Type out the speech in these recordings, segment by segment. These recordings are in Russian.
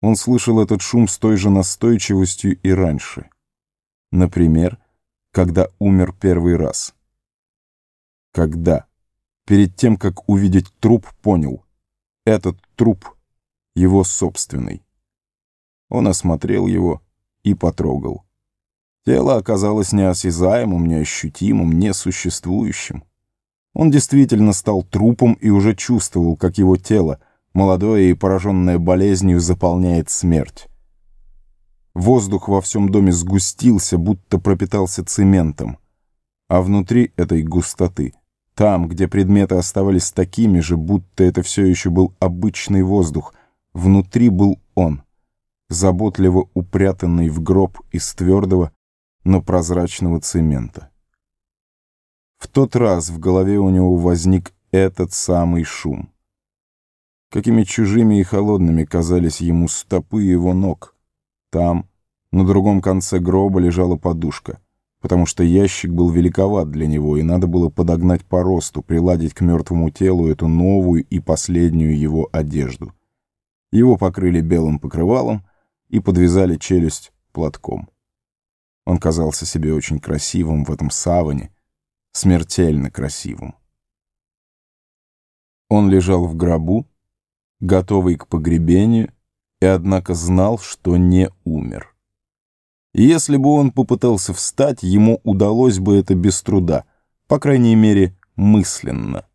Он слышал этот шум с той же настойчивостью и раньше. Например, когда умер первый раз. Когда? Перед тем, как увидеть труп, понял. Этот труп — его собственный. Он осмотрел его и потрогал. Тело оказалось неосязаемым, неощутимым, несуществующим. Он действительно стал трупом и уже чувствовал, как его тело, молодое и пораженное болезнью, заполняет смерть. Воздух во всем доме сгустился, будто пропитался цементом. А внутри этой густоты, там, где предметы оставались такими же, будто это все еще был обычный воздух, внутри был он, заботливо упрятанный в гроб из твердого, но прозрачного цемента. В тот раз в голове у него возник этот самый шум. Какими чужими и холодными казались ему стопы его ног. Там, на другом конце гроба, лежала подушка, потому что ящик был великоват для него, и надо было подогнать по росту, приладить к мертвому телу эту новую и последнюю его одежду. Его покрыли белым покрывалом и подвязали челюсть платком. Он казался себе очень красивым в этом саване, смертельно красивым. Он лежал в гробу, готовый к погребению, и однако знал, что не умер. И если бы он попытался встать, ему удалось бы это без труда, по крайней мере, мысленно.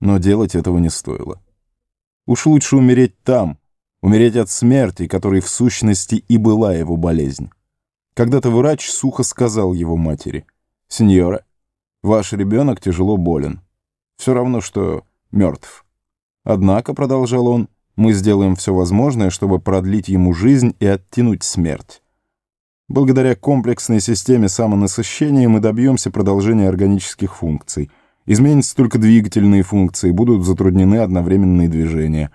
Но делать этого не стоило. Уж лучше умереть там, умереть от смерти, которой в сущности и была его болезнь. Когда-то врач сухо сказал его матери, «Сеньора, ваш ребенок тяжело болен. Все равно, что мертв. Однако, — продолжал он, — мы сделаем все возможное, чтобы продлить ему жизнь и оттянуть смерть. Благодаря комплексной системе самонасыщения мы добьемся продолжения органических функций. Изменятся только двигательные функции, будут затруднены одновременные движения.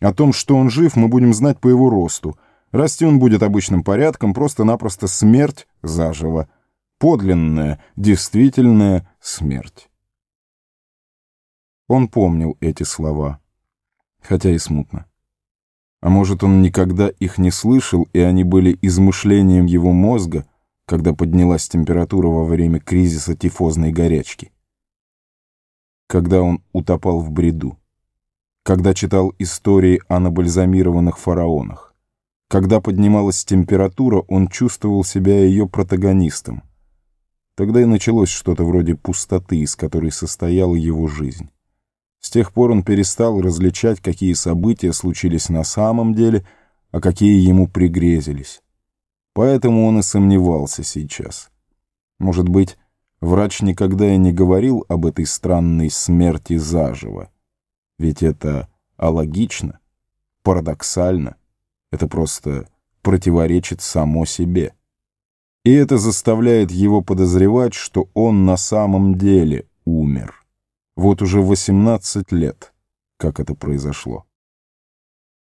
О том, что он жив, мы будем знать по его росту — Расти он будет обычным порядком, просто-напросто смерть заживо. Подлинная, действительная смерть. Он помнил эти слова, хотя и смутно. А может, он никогда их не слышал, и они были измышлением его мозга, когда поднялась температура во время кризиса тифозной горячки. Когда он утопал в бреду. Когда читал истории о набальзамированных фараонах. Когда поднималась температура, он чувствовал себя ее протагонистом. Тогда и началось что-то вроде пустоты, из которой состояла его жизнь. С тех пор он перестал различать, какие события случились на самом деле, а какие ему пригрезились. Поэтому он и сомневался сейчас. Может быть, врач никогда и не говорил об этой странной смерти заживо. Ведь это алогично, парадоксально. Это просто противоречит само себе. И это заставляет его подозревать, что он на самом деле. Вот уже 18 лет, как это произошло.